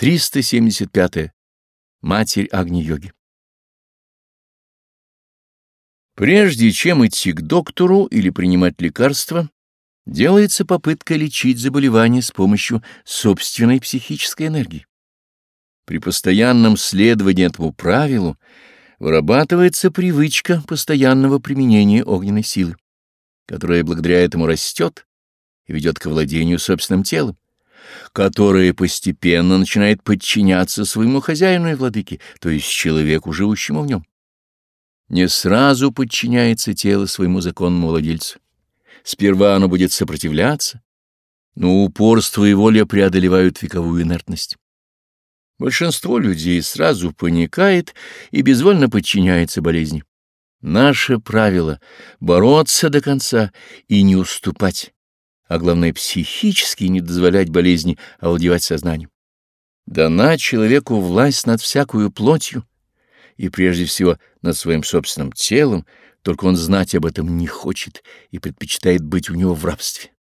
375. -е. Матерь Агни-йоги. Прежде чем идти к доктору или принимать лекарства, делается попытка лечить заболевание с помощью собственной психической энергии. При постоянном следовании этому правилу вырабатывается привычка постоянного применения огненной силы, которая благодаря этому растет и ведет к владению собственным телом которое постепенно начинает подчиняться своему хозяину и владыке, то есть человеку, живущему в нем. Не сразу подчиняется тело своему законному владельцу. Сперва оно будет сопротивляться, но упорство и воля преодолевают вековую инертность. Большинство людей сразу паникает и безвольно подчиняется болезни. Наше правило — бороться до конца и не уступать а главное психически не дозволять болезни овладевать сознанием. Дана человеку власть над всякую плотью и прежде всего над своим собственным телом, только он знать об этом не хочет и предпочитает быть у него в рабстве.